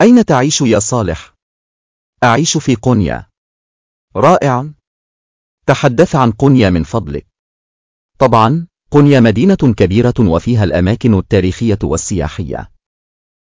أين تعيش يا صالح؟ أعيش في قونيا. رائع. تحدث عن قونيا من فضلك. طبعا، قونيا مدينة كبيرة وفيها الأماكن التاريخية والسياحية.